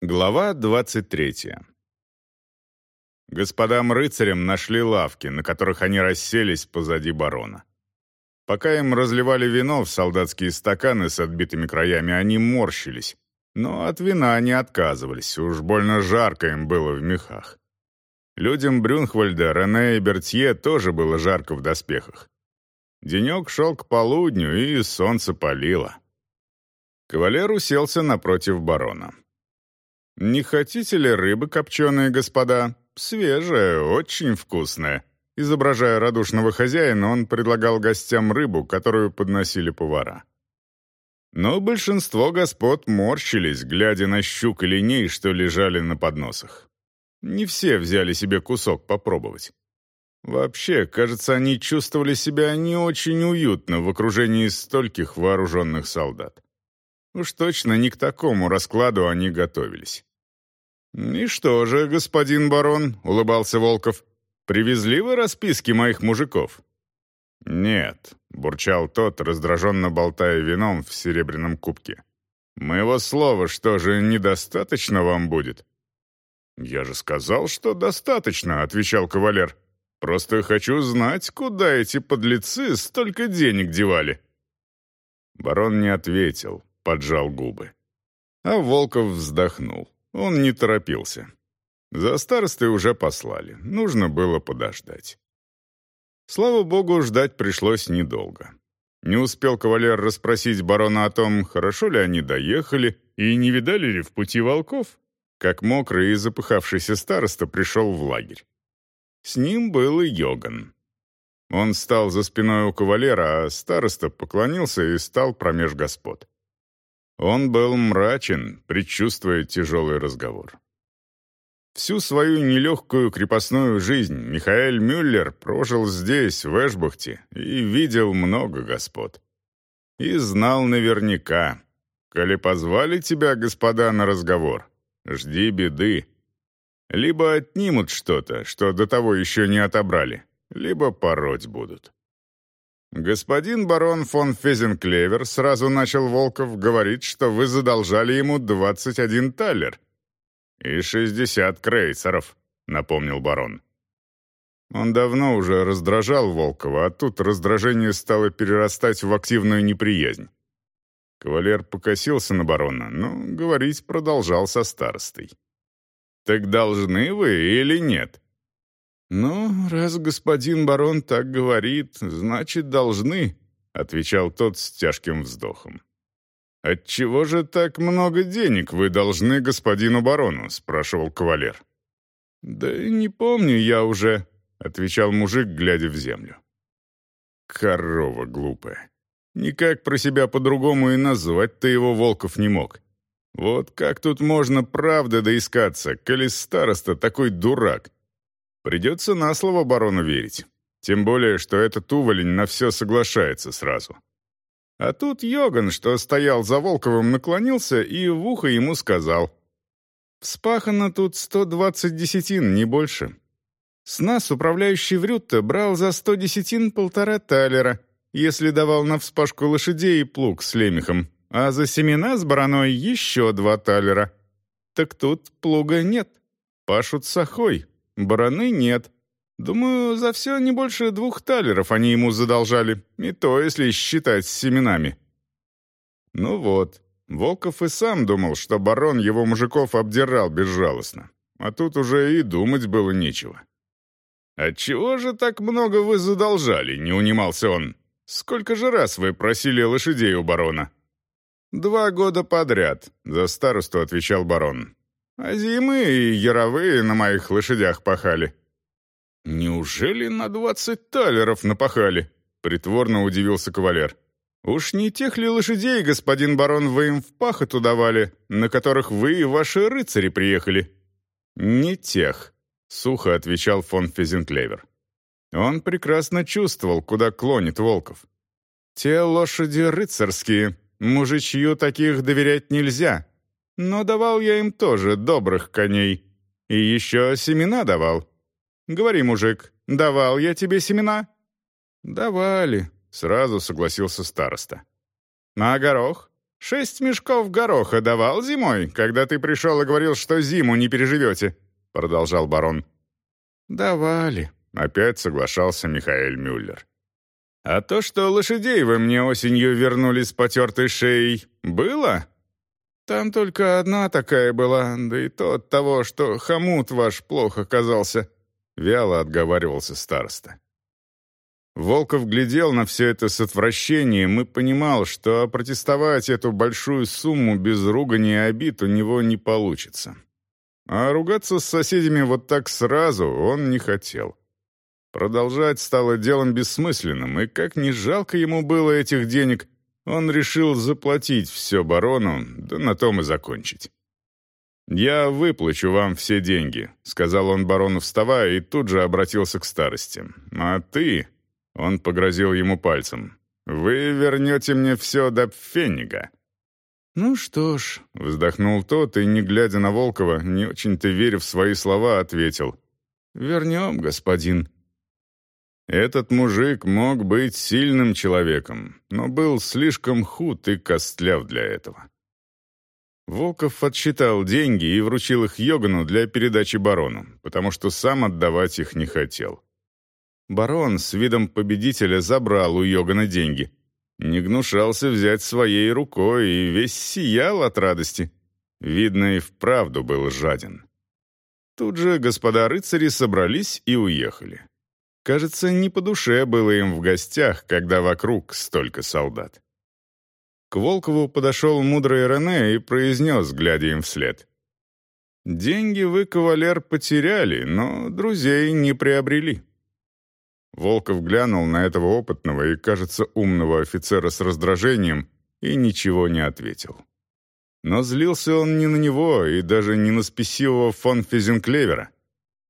Глава 23. Господам рыцарям нашли лавки, на которых они расселись позади барона. Пока им разливали вино в солдатские стаканы с отбитыми краями, они морщились, но от вина не отказывались, уж больно жарко им было в мехах. Людям Брюнхвальда, Рене и Бертье тоже было жарко в доспехах. Денек шел к полудню, и солнце палило. Кавалер уселся напротив барона. «Не хотите ли рыбы копченые, господа? Свежая, очень вкусная». Изображая радушного хозяина, он предлагал гостям рыбу, которую подносили повара. Но большинство господ морщились, глядя на щук и линей, что лежали на подносах. Не все взяли себе кусок попробовать. Вообще, кажется, они чувствовали себя не очень уютно в окружении стольких вооруженных солдат. Уж точно не к такому раскладу они готовились. «И что же, господин барон?» — улыбался Волков. «Привезли вы расписки моих мужиков?» «Нет», — бурчал тот, раздраженно болтая вином в серебряном кубке. «Моего слова, что же, недостаточно вам будет?» «Я же сказал, что достаточно», — отвечал кавалер. «Просто хочу знать, куда эти подлецы столько денег девали». Барон не ответил, поджал губы. А Волков вздохнул. Он не торопился. За старостой уже послали, нужно было подождать. Слава богу, ждать пришлось недолго. Не успел кавалер расспросить барона о том, хорошо ли они доехали и не видали ли в пути волков, как мокрый и запыхавшийся староста пришел в лагерь. С ним был и Йоган. Он стал за спиной у кавалера, а староста поклонился и стал промеж господ. Он был мрачен, предчувствуя тяжелый разговор. Всю свою нелегкую крепостную жизнь Михаэль Мюллер прожил здесь, в Эшбухте, и видел много господ. И знал наверняка, коли позвали тебя, господа, на разговор, жди беды. Либо отнимут что-то, что до того еще не отобрали, либо пороть будут. «Господин барон фон Фезенклевер сразу начал Волков говорить, что вы задолжали ему 21 талер». «И 60 крейсеров», — напомнил барон. Он давно уже раздражал Волкова, а тут раздражение стало перерастать в активную неприязнь. Кавалер покосился на барона, но говорить продолжал со старостой. «Так должны вы или нет?» «Ну, раз господин барон так говорит, значит, должны», — отвечал тот с тяжким вздохом. «Отчего же так много денег вы должны господину барону?» — спрашивал кавалер. «Да не помню я уже», — отвечал мужик, глядя в землю. «Корова глупая. Никак про себя по-другому и назвать-то его Волков не мог. Вот как тут можно правда доискаться, коли староста такой дурак?» Придется на слово барону верить. Тем более, что этот уволень на все соглашается сразу. А тут Йоган, что стоял за Волковым, наклонился и в ухо ему сказал. «Вспахано тут сто двадцать десятин, не больше. С нас управляющий Врютто брал за сто десятин полтора талера, если давал на вспашку лошадей и плуг с лемехом, а за семена с бараной еще два талера. Так тут плуга нет, пашут сахой, Бараны нет. Думаю, за все не больше двух талеров они ему задолжали, и то, если считать с семенами. Ну вот, Волков и сам думал, что барон его мужиков обдирал безжалостно. А тут уже и думать было нечего. «Отчего же так много вы задолжали?» — не унимался он. «Сколько же раз вы просили лошадей у барона?» «Два года подряд», — за старосту отвечал барон. А зимы и яровые на моих лошадях пахали». «Неужели на двадцать талеров напахали?» — притворно удивился кавалер. «Уж не тех ли лошадей, господин барон, вы им в пахоту давали, на которых вы и ваши рыцари приехали?» «Не тех», — сухо отвечал фон Физенклевер. Он прекрасно чувствовал, куда клонит Волков. «Те лошади рыцарские, мужичью таких доверять нельзя, но давал я им тоже добрых коней. И еще семена давал. Говори, мужик, давал я тебе семена?» «Давали», — сразу согласился староста. «А горох? Шесть мешков гороха давал зимой, когда ты пришел и говорил, что зиму не переживете», — продолжал барон. «Давали», — опять соглашался Михаэль Мюллер. «А то, что лошадей вы мне осенью вернули с потертой шеей, было?» «Там только одна такая была, да и то от того, что хомут ваш плохо казался», — вяло отговаривался староста. Волков глядел на все это с отвращением и понимал, что опротестовать эту большую сумму без ругани и обид у него не получится. А ругаться с соседями вот так сразу он не хотел. Продолжать стало делом бессмысленным, и как ни жалко ему было этих денег, он решил заплатить все барону, да на том и закончить. «Я выплачу вам все деньги», — сказал он барону, вставая, и тут же обратился к старости. «А ты...» Он погрозил ему пальцем. «Вы вернете мне все до пфеннига». «Ну что ж», — вздохнул тот и, не глядя на Волкова, не очень-то веря в свои слова, ответил. «Вернем, господин». Этот мужик мог быть сильным человеком, но был слишком худ и костляв для этого. Волков отсчитал деньги и вручил их Йогану для передачи барону, потому что сам отдавать их не хотел. Барон с видом победителя забрал у Йогана деньги. Не гнушался взять своей рукой и весь сиял от радости. Видно, и вправду был жаден. Тут же господа рыцари собрались и уехали. Кажется, не по душе было им в гостях, когда вокруг столько солдат. К Волкову подошел мудрый Рене и произнес, глядя им вслед. «Деньги вы, кавалер, потеряли, но друзей не приобрели». Волков глянул на этого опытного и, кажется, умного офицера с раздражением и ничего не ответил. Но злился он не на него и даже не на спесивого фон Физенклевера.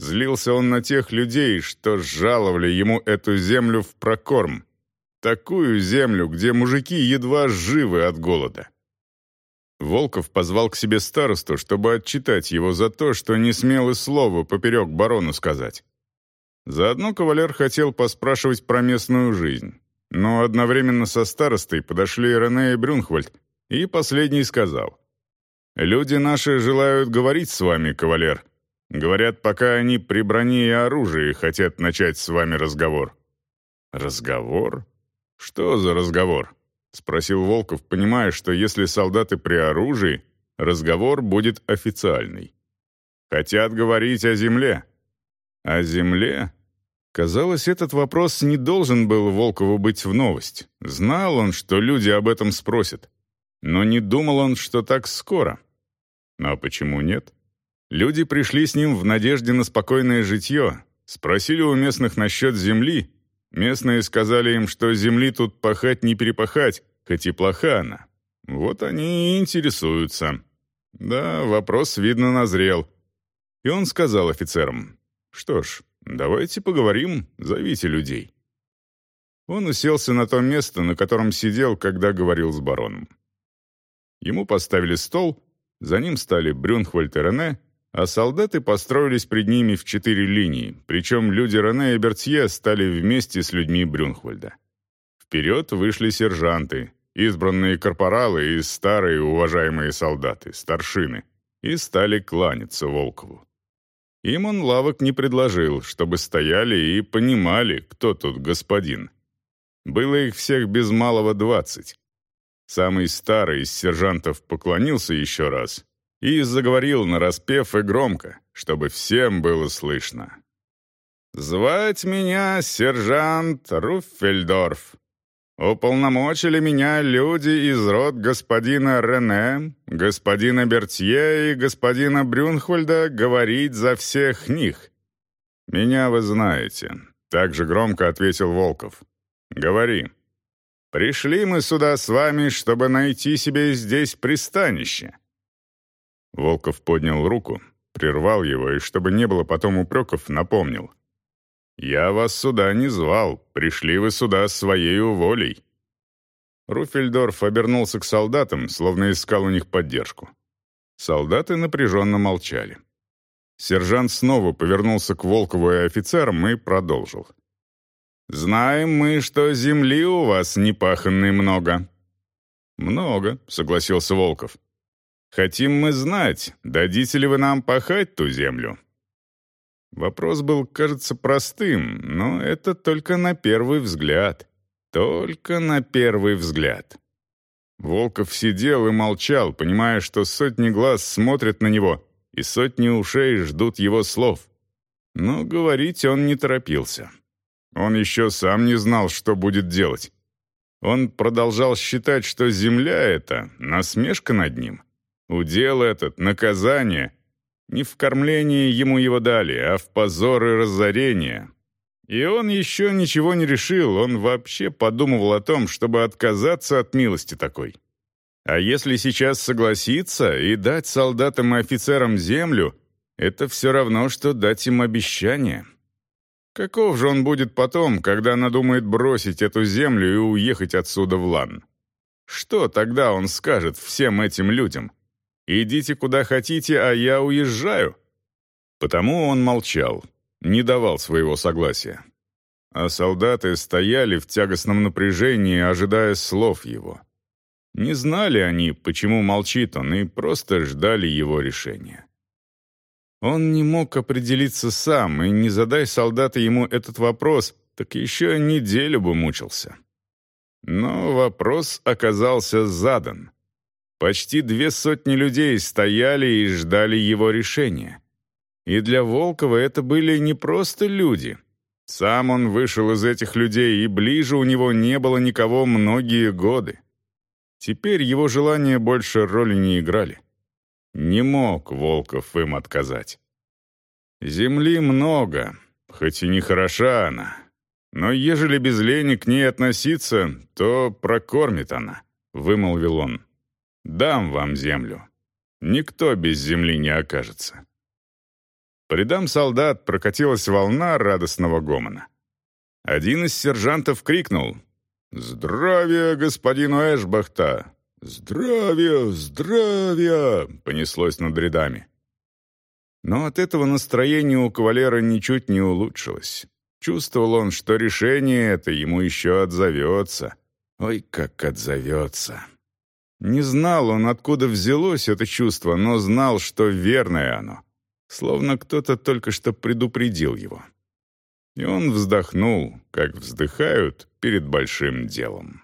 Злился он на тех людей, что жаловали ему эту землю в прокорм. Такую землю, где мужики едва живы от голода. Волков позвал к себе старосту, чтобы отчитать его за то, что не смел и слова поперек барону сказать. Заодно кавалер хотел поспрашивать про местную жизнь. Но одновременно со старостой подошли Рене и Брюнхвальд, и последний сказал. «Люди наши желают говорить с вами, кавалер. Говорят, пока они при броне и оружии хотят начать с вами разговор». «Разговор? Что за разговор?» — спросил Волков, понимая, что если солдаты при оружии, разговор будет официальный. «Хотят говорить о земле». О земле? Казалось, этот вопрос не должен был Волкову быть в новость. Знал он, что люди об этом спросят. Но не думал он, что так скоро. А почему нет? Люди пришли с ним в надежде на спокойное житье, спросили у местных насчет земли. Местные сказали им, что земли тут пахать не перепахать, хоть и плоха она. Вот они и интересуются. Да, вопрос, видно, назрел. И он сказал офицерам, «Что ж, давайте поговорим, зовите людей». Он уселся на то место, на котором сидел, когда говорил с бароном. Ему поставили стол, за ним стали Брюнхвальд и Рене, а солдаты построились пред ними в четыре линии, причем люди Рене и Бертье стали вместе с людьми Брюнхвальда. Вперед вышли сержанты, избранные корпоралы и старые уважаемые солдаты, старшины, и стали кланяться Волкову. Им он лавок не предложил, чтобы стояли и понимали, кто тут господин. Было их всех без малого двадцать. Самый старый из сержантов поклонился еще раз и заговорил нараспев и громко, чтобы всем было слышно. «Звать меня сержант Руффельдорф. Уполномочили меня люди из род господина Рене, господина Бертье и господина Брюнхвальда говорить за всех них. Меня вы знаете, так же громко ответил Волков. Говори. Пришли мы сюда с вами, чтобы найти себе здесь пристанище. Волков поднял руку, прервал его и, чтобы не было потом упреков, напомнил. «Я вас сюда не звал, пришли вы сюда своей волей». Руфельдорф обернулся к солдатам, словно искал у них поддержку. Солдаты напряженно молчали. Сержант снова повернулся к Волкову и офицерам и продолжил. «Знаем мы, что земли у вас непаханной много. «Много», — согласился Волков. «Хотим мы знать, дадите ли вы нам пахать ту землю?» Вопрос был, кажется, простым, но это только на первый взгляд. Только на первый взгляд. Волков сидел и молчал, понимая, что сотни глаз смотрят на него, и сотни ушей ждут его слов. Но говорить он не торопился. Он еще сам не знал, что будет делать. Он продолжал считать, что земля — это насмешка над ним. Удел этот, наказание. Не в кормлении ему его дали, а в позор и разорение. И он еще ничего не решил, он вообще подумывал о том, чтобы отказаться от милости такой. А если сейчас согласиться и дать солдатам и офицерам землю, это все равно, что дать им обещание. Каков же он будет потом, когда надумает бросить эту землю и уехать отсюда в Лан? Что тогда он скажет всем этим людям? «Идите куда хотите, а я уезжаю». Потому он молчал, не давал своего согласия. А солдаты стояли в тягостном напряжении, ожидая слов его. Не знали они, почему молчит он, и просто ждали его решения. Он не мог определиться сам, и не задай солдаты ему этот вопрос, так еще неделю бы мучился. Но вопрос оказался задан. Почти две сотни людей стояли и ждали его решения. И для Волкова это были не просто люди. Сам он вышел из этих людей, и ближе у него не было никого многие годы. Теперь его желания больше роли не играли. Не мог Волков им отказать. Земли много, хоть и не хороша она. Но ежели без лени к ней относиться, то прокормит она, — вымолвил он. Дам вам землю. Никто без земли не окажется. По рядам солдат прокатилась волна радостного гомона. Один из сержантов крикнул «Здравия господину Эшбахта! «Здравия! Здравия!» — понеслось над рядами. Но от этого настроение у кавалера ничуть не улучшилось. Чувствовал он, что решение это ему еще отзовется. Ой, как отзовется. Не знал он, откуда взялось это чувство, но знал, что верное оно. Словно кто-то только что предупредил его. И он вздохнул, как вздыхают перед большим делом.